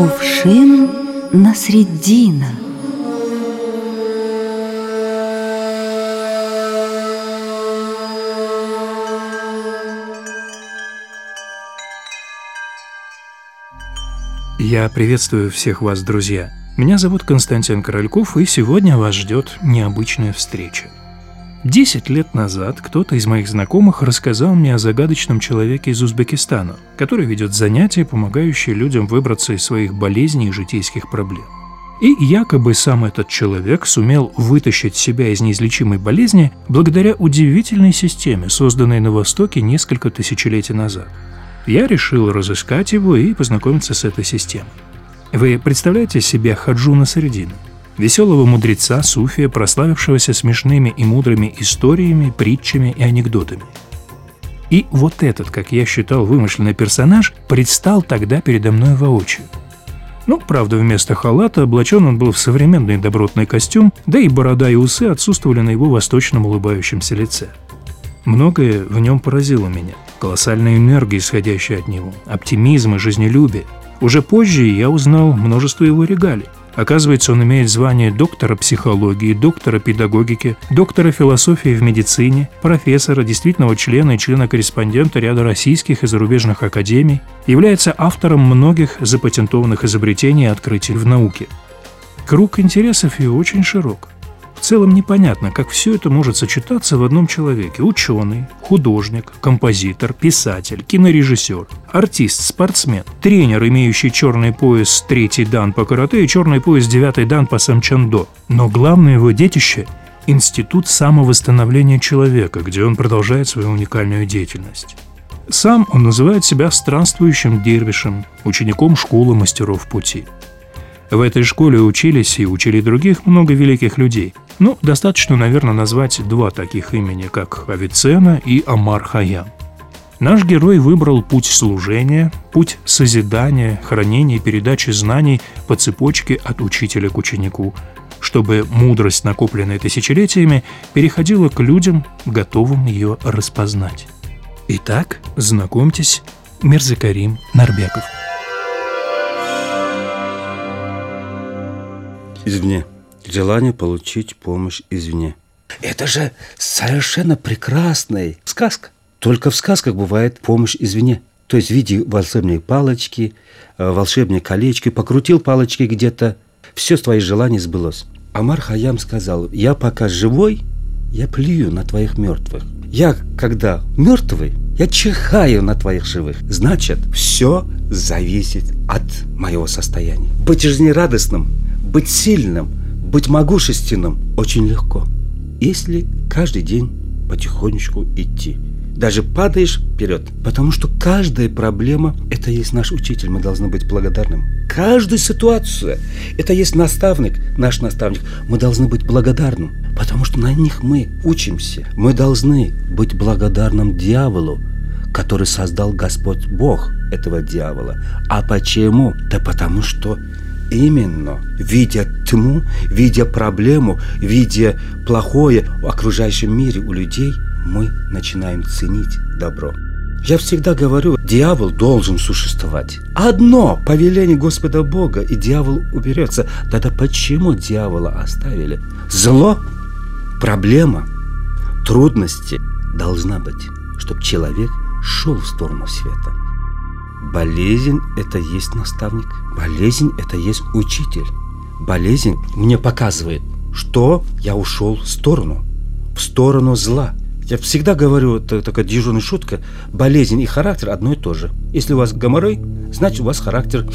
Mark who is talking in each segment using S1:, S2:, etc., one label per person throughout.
S1: Кувшин на средина.
S2: Я приветствую всех вас, друзья. Меня зовут Константин Корольков, и сегодня вас ждет необычная встреча. Десять лет назад кто-то из моих знакомых рассказал мне о загадочном человеке из Узбекистана, который ведет занятия, помогающие людям выбраться из своих болезней и житейских проблем. И якобы сам этот человек сумел вытащить себя из неизлечимой болезни благодаря удивительной системе, созданной на Востоке несколько тысячелетий назад. Я решил разыскать его и познакомиться с этой системой. Вы представляете себе Хаджуна Средина? Веселого мудреца Суфия, прославившегося смешными и мудрыми историями, притчами и анекдотами. И вот этот, как я считал, вымышленный персонаж предстал тогда передо мной воочию. Ну, правда, вместо халата облачен он был в современный добротный костюм, да и борода и усы отсутствовали на его восточном улыбающемся лице. Многое в нем поразило меня. Колоссальная энергия, исходящая от него, оптимизм и жизнелюбие. Уже позже я узнал множество его регалий. Оказывается, он имеет звание доктора психологии, доктора педагогики, доктора философии в медицине, профессора, действительного члена и члена-корреспондента ряда российских и зарубежных академий, является автором многих запатентованных изобретений и открытий в науке. Круг интересов его очень широк. В целом непонятно, как все это может сочетаться в одном человеке. Ученый, художник, композитор, писатель, кинорежиссер, артист, спортсмен, тренер, имеющий черный пояс третий дан по карате и черный пояс девятый дан по самчандо. Но главное его детище – Институт самовосстановления человека, где он продолжает свою уникальную деятельность. Сам он называет себя странствующим дервишем, учеником школы мастеров пути. В этой школе учились и учили других много великих людей, ну, достаточно, наверное, назвать два таких имени, как Авиценна и Амар Хаям. Наш герой выбрал путь служения, путь созидания, хранения и передачи знаний по цепочке от учителя к ученику, чтобы мудрость, накопленная тысячелетиями, переходила к людям, готовым ее распознать. Итак, знакомьтесь, Мирзакарим Нарбеков.
S3: Извне желание получить помощь извне. Это же совершенно прекрасная сказка. Только в сказках бывает помощь извне. То есть в виде волшебной палочки, э, волшебной колечки, покрутил палочки где-то, все твои желания сбылось. Амар Хаям сказал, я пока живой, я плюю на твоих мертвых. Я, когда мертвый, я чихаю на твоих живых. Значит, все зависит от моего состояния. Быть жизнерадостным, быть сильным – быть могущественным очень легко, если каждый день потихонечку идти. Даже падаешь вперед, потому что каждая проблема – это есть наш учитель, мы должны быть благодарным. Каждая ситуация – это есть наставник, наш наставник, мы должны быть благодарным, потому что на них мы учимся. Мы должны быть благодарным дьяволу, который создал Господь Бог этого дьявола. А почему? Да потому что Именно, видя тьму, видя проблему, видя плохое в окружающем мире у людей, мы начинаем ценить добро. Я всегда говорю, дьявол должен существовать. Одно повеление Господа Бога, и дьявол уберется. Тогда почему дьявола оставили? Зло, проблема, трудности должна быть, чтобы человек шел в сторону света. Болезнь – это есть наставник. Болезнь – это есть учитель. Болезнь мне показывает, что я ушел в сторону, в сторону зла. Я всегда говорю, это такая дежурная шутка, болезнь и характер одно и то же. Если у вас гоморрой, значит у вас характер,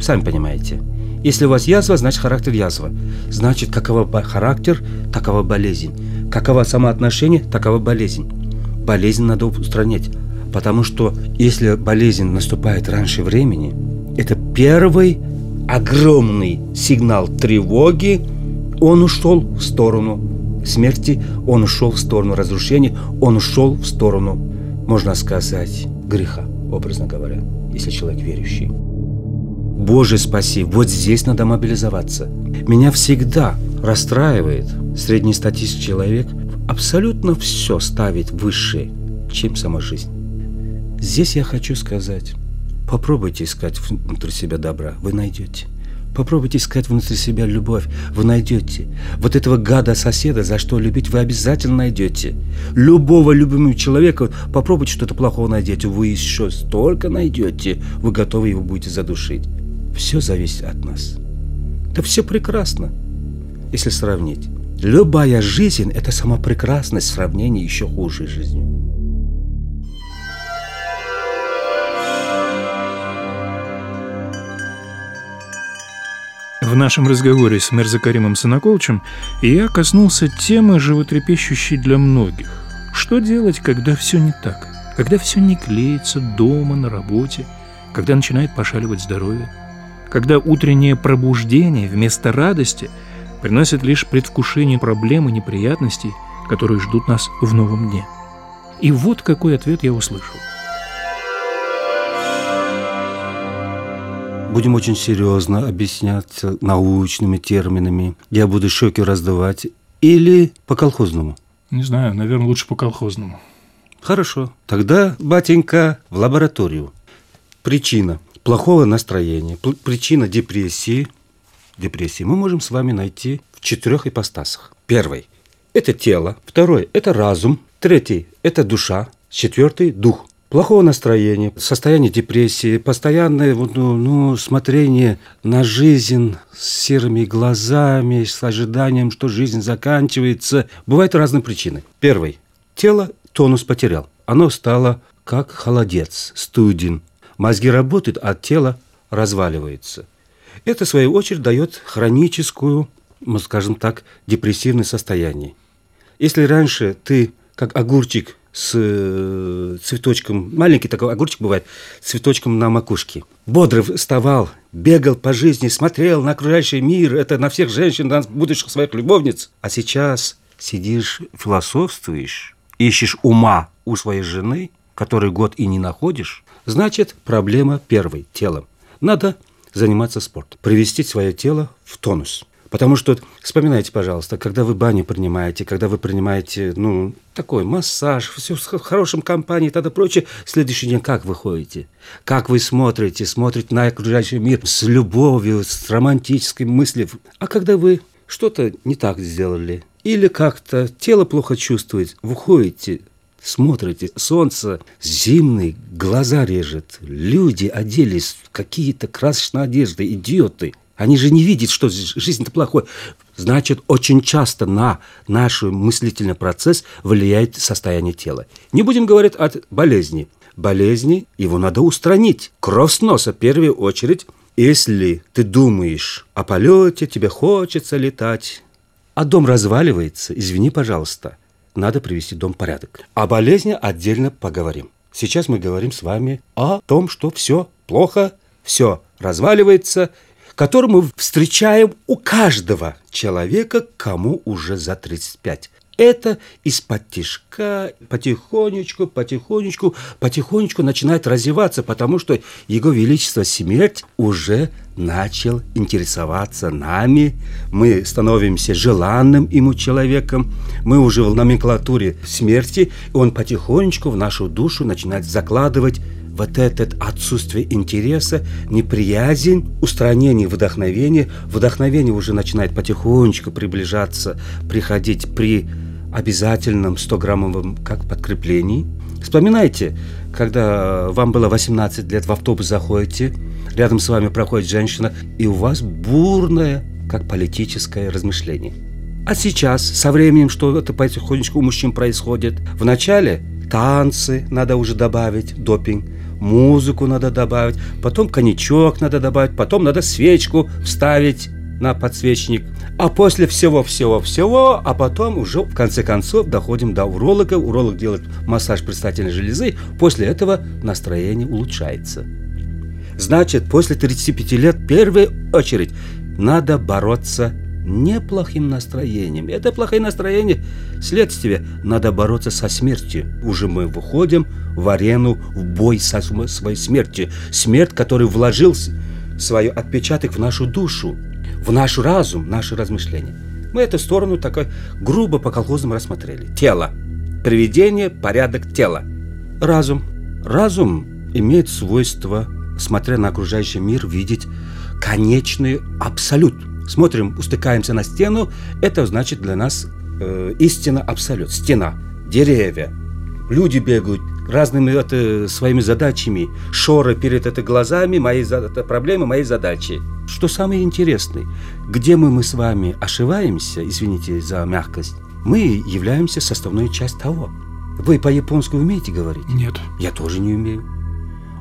S3: сами понимаете. Если у вас язва, значит характер язва. Значит, какова характер, такова болезнь. Какова самоотношение, такова болезнь. Болезнь надо устранять. Потому что если болезнь наступает раньше времени, это первый огромный сигнал тревоги. Он ушел в сторону смерти, он ушел в сторону разрушения, он ушел в сторону, можно сказать, греха, образно говоря, если человек верующий. Боже спаси, вот здесь надо мобилизоваться. Меня всегда расстраивает среднестатистический человек абсолютно все ставить выше, чем сама жизнь. Здесь я хочу сказать, Попробуйте искать внутри себя добра, вы найдете. Попробуйте искать внутри себя любовь, вы найдете. Вот этого гада-соседа, за что любить, вы обязательно найдете. Любого любимого человека, попробуйте что-то плохого найдете, вы еще столько найдете, вы готовы его будете задушить. Все зависит от нас. Да все прекрасно, если сравнить. Любая жизнь – это сама прекрасность в сравнении еще хуже жизнью.
S2: В нашем разговоре с Мерзакаримом Санаколчем я коснулся темы, животрепещущей для многих. Что делать, когда все не так? Когда все не клеится дома, на работе? Когда начинает пошаливать здоровье? Когда утреннее пробуждение вместо радости приносит лишь предвкушение проблем и неприятностей, которые ждут нас в новом дне? И вот какой ответ я услышал –
S3: Будем очень серьезно объяснять научными терминами. Я буду шоки раздавать. Или по-колхозному?
S2: Не знаю, наверное, лучше по-колхозному.
S3: Хорошо. Тогда, батенька, в лабораторию. Причина плохого настроения, причина депрессии. Депрессии мы можем с вами найти в четырех ипостасах. Первый – это тело. Второй – это разум. Третий – это душа. Четвертый – дух плохого настроения, состояние депрессии, постоянное ну, ну, смотрение на жизнь с серыми глазами, с ожиданием, что жизнь заканчивается. Бывают разные причины. Первый. Тело тонус потерял. Оно стало как холодец, студен. Мозги работают, а тело разваливается. Это, в свою очередь, дает хроническую, мы скажем так, депрессивное состояние. Если раньше ты, как огурчик, с э, цветочком, маленький такой огурчик бывает, цветочком на макушке. Бодро вставал, бегал по жизни, смотрел на окружающий мир, это на всех женщин, на будущих своих любовниц. А сейчас сидишь, философствуешь, ищешь ума у своей жены, который год и не находишь, значит, проблема первой – телом. Надо заниматься спортом, привести свое тело в тонус. Потому что, вспоминайте, пожалуйста, когда вы баню принимаете, когда вы принимаете, ну, такой массаж, все в хорошем компании тогда прочее, следующий день как вы ходите? Как вы смотрите? Смотрите на окружающий мир с любовью, с романтической мыслью. А когда вы что-то не так сделали, или как-то тело плохо чувствует, вы ходите, смотрите, солнце зимний, глаза режет, люди оделись в какие-то красочные одежды, идиоты – они же не видят, что жизнь-то плохой. Значит, очень часто на наш мыслительный процесс влияет состояние тела. Не будем говорить о болезни. Болезни, его надо устранить. Кровь с носа, в первую очередь. Если ты думаешь о полете, тебе хочется летать, а дом разваливается, извини, пожалуйста, надо привести дом в порядок. О болезни отдельно поговорим. Сейчас мы говорим с вами о том, что все плохо, все разваливается – который мы встречаем у каждого человека, кому уже за 35. Это из-под тишка потихонечку, потихонечку, потихонечку начинает развиваться, потому что Его Величество Смерть уже начал интересоваться нами, мы становимся желанным ему человеком, мы уже в номенклатуре смерти, и он потихонечку в нашу душу начинает закладывать вот это отсутствие интереса, неприязнь, устранение вдохновения. Вдохновение уже начинает потихонечку приближаться, приходить при обязательном 100-граммовом как подкреплении. Вспоминайте, когда вам было 18 лет, в автобус заходите, рядом с вами проходит женщина, и у вас бурное, как политическое размышление. А сейчас, со временем, что это потихонечку у мужчин происходит, вначале танцы надо уже добавить, допинг, музыку надо добавить, потом коньячок надо добавить, потом надо свечку вставить на подсвечник. А после всего-всего-всего, а потом уже в конце концов доходим до уролога. Уролог делает массаж предстательной железы. После этого настроение улучшается. Значит, после 35 лет в первую очередь надо бороться неплохим настроением. Это плохое настроение следствие. Надо бороться со смертью. Уже мы выходим в арену, в бой со своей смертью. Смерть, который вложил свой отпечаток в нашу душу, в наш разум, наши размышления. Мы эту сторону такой грубо по колхозному рассмотрели. Тело. Приведение, порядок тела. Разум. Разум имеет свойство смотря на окружающий мир, видеть конечный абсолют. Смотрим, устыкаемся на стену, это значит для нас э, истина абсолют, стена, деревья, люди бегают разными это, своими задачами, шоры перед это глазами, мои это проблемы, мои задачи. Что самое интересное, где мы, мы с вами ошибаемся, извините за мягкость, мы являемся составной частью того. Вы по-японски умеете говорить?
S2: Нет.
S3: Я тоже не умею.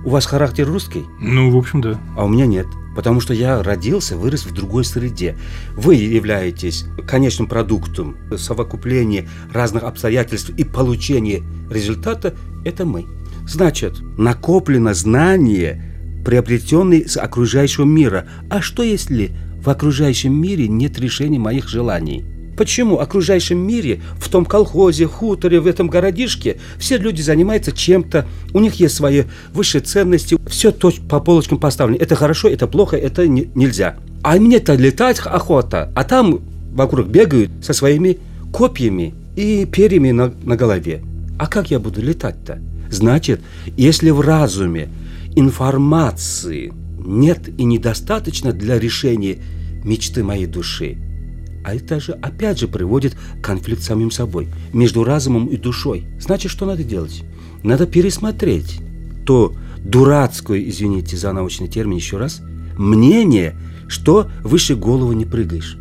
S3: У вас характер русский?
S2: Ну, в общем, да.
S3: А у меня нет. Потому что я родился, вырос в другой среде. Вы являетесь конечным продуктом совокупления разных обстоятельств и получения результата – это мы. Значит, накоплено знание, приобретенное с окружающего мира. А что если в окружающем мире нет решения моих желаний? Почему в окружающем мире, в том колхозе, хуторе, в этом городишке, все люди занимаются чем-то, у них есть свои высшие ценности, все то по полочкам поставлено. Это хорошо, это плохо, это не, нельзя. А мне-то летать охота, а там вокруг бегают со своими копьями и перьями на, на голове. А как я буду летать-то? Значит, если в разуме информации нет и недостаточно для решения мечты моей души, а это же опять же приводит конфликт с самим собой, между разумом и душой. Значит, что надо делать? Надо пересмотреть то дурацкое, извините за научный термин еще раз, мнение, что выше головы не прыгаешь.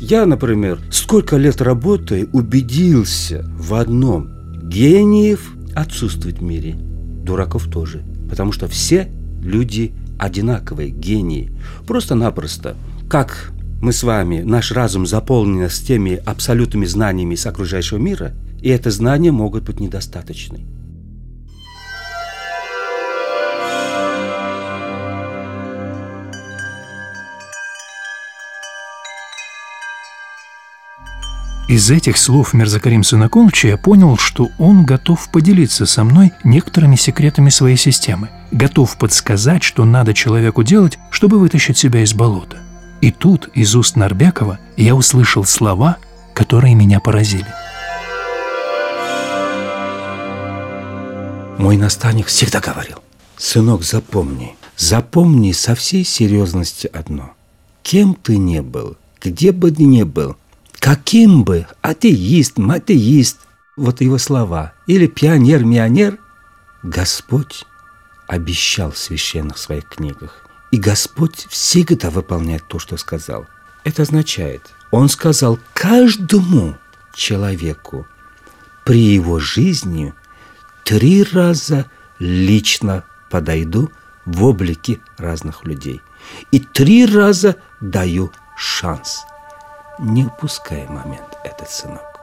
S3: Я, например, сколько лет работая, убедился в одном. Гениев отсутствует в мире, дураков тоже. Потому что все люди одинаковые, гении. Просто-напросто, как мы с вами, наш разум заполнен с теми абсолютными знаниями с окружающего мира, и это знания могут быть недостаточны.
S2: Из этих слов Мирзакарим Сынакулыча я понял, что он готов поделиться со мной некоторыми секретами своей системы, готов подсказать, что надо человеку делать, чтобы вытащить себя из болота. И тут из уст Нарбекова я услышал слова, которые меня поразили.
S3: Мой наставник всегда говорил, сынок, запомни, запомни со всей серьезности одно. Кем ты не был, где бы ты ни был, каким бы атеист, матеист, вот его слова, или пионер-мионер, Господь обещал в священных своих книгах. И Господь всегда выполняет то, что сказал. Это означает, Он сказал каждому человеку при его жизни три раза лично подойду в облике разных людей. И три раза даю шанс. Не упускай момент этот, сынок.